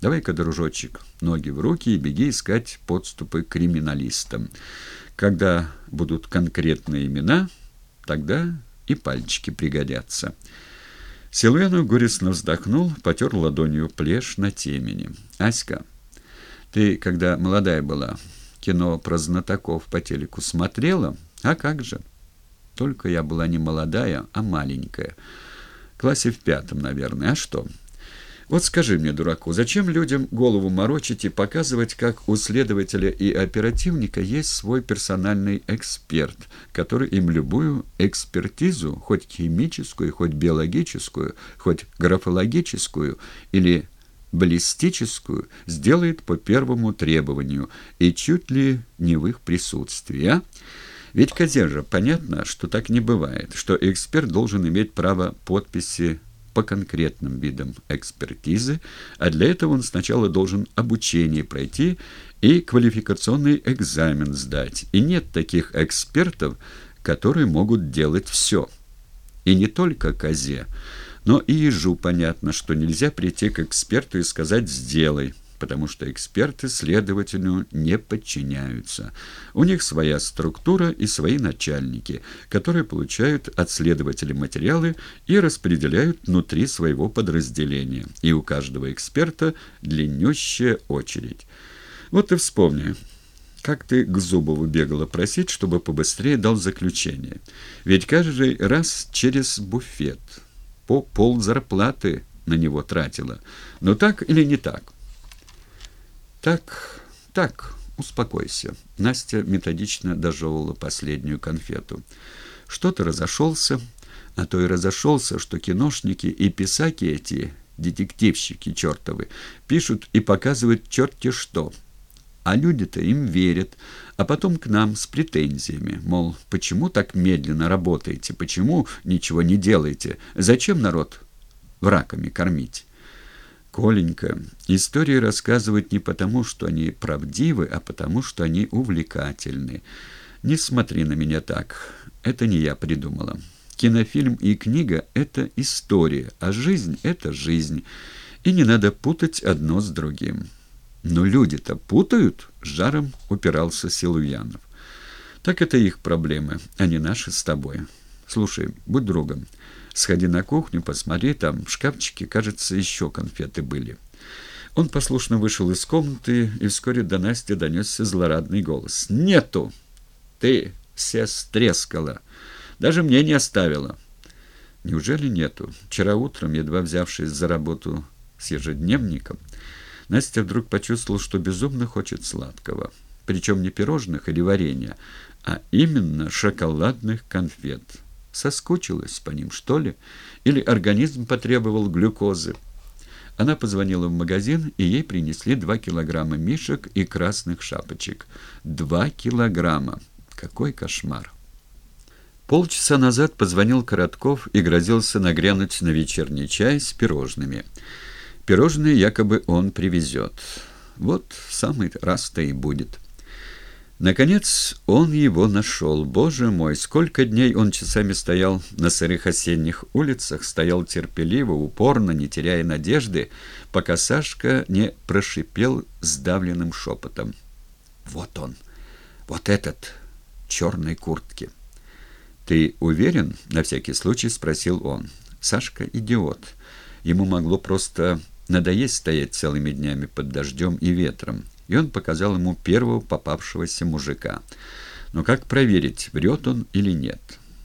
Давай-ка, дружочек, ноги в руки и беги искать подступы криминалистам. Когда будут конкретные имена, тогда и пальчики пригодятся». Силуэнов горестно вздохнул, потер ладонью плешь на темени. «Аська, ты, когда молодая была, кино про знатоков по телеку смотрела? А как же? Только я была не молодая, а маленькая. В классе в пятом, наверное. А что?» Вот скажи мне, дураку, зачем людям голову морочить и показывать, как у следователя и оперативника есть свой персональный эксперт, который им любую экспертизу, хоть химическую, хоть биологическую, хоть графологическую или баллистическую, сделает по первому требованию и чуть ли не в их присутствии, а? Ведь, Казержа, понятно, что так не бывает, что эксперт должен иметь право подписи по конкретным видам экспертизы, а для этого он сначала должен обучение пройти и квалификационный экзамен сдать. И нет таких экспертов, которые могут делать все. И не только козе, но и ежу понятно, что нельзя прийти к эксперту и сказать «сделай» потому что эксперты следователю не подчиняются. У них своя структура и свои начальники, которые получают от следователя материалы и распределяют внутри своего подразделения. И у каждого эксперта длиннющая очередь. Вот и вспомни, как ты к Зубову бегала просить, чтобы побыстрее дал заключение. Ведь каждый раз через буфет. По пол зарплаты на него тратила. Но так или не так? «Так, так, успокойся». Настя методично дожевывала последнюю конфету. «Что-то разошелся, а то и разошелся, что киношники и писаки эти, детективщики чертовы, пишут и показывают черти что». А люди-то им верят, а потом к нам с претензиями, мол, почему так медленно работаете, почему ничего не делаете, зачем народ враками кормить? Коленька, истории рассказывают не потому, что они правдивы, а потому, что они увлекательны. Не смотри на меня так. Это не я придумала. Кинофильм и книга — это история, а жизнь — это жизнь. И не надо путать одно с другим. Но люди-то путают, — жаром упирался Силуянов. Так это их проблемы, а не наши с тобой. Слушай, будь другом. Сходи на кухню, посмотри, там в шкафчике, кажется, еще конфеты были». Он послушно вышел из комнаты, и вскоре до Насти донесся злорадный голос. «Нету! Ты все стрескала. Даже мне не оставила». «Неужели нету?» Вчера утром, едва взявшись за работу с ежедневником, Настя вдруг почувствовала, что безумно хочет сладкого. Причем не пирожных или варенья, а именно шоколадных конфет соскучилась по ним, что ли? Или организм потребовал глюкозы? Она позвонила в магазин, и ей принесли два килограмма мишек и красных шапочек. Два килограмма! Какой кошмар! Полчаса назад позвонил Коротков и грозился нагрянуть на вечерний чай с пирожными. Пирожные якобы он привезет. Вот самый раз-то и будет. Наконец он его нашел. Боже мой, сколько дней он часами стоял на сырых осенних улицах, стоял терпеливо, упорно, не теряя надежды, пока Сашка не прошипел сдавленным шепотом. «Вот он, вот этот, черной куртки». «Ты уверен?» — на всякий случай спросил он. Сашка — идиот. Ему могло просто надоесть стоять целыми днями под дождем и ветром и он показал ему первого попавшегося мужика. Но как проверить, врет он или нет?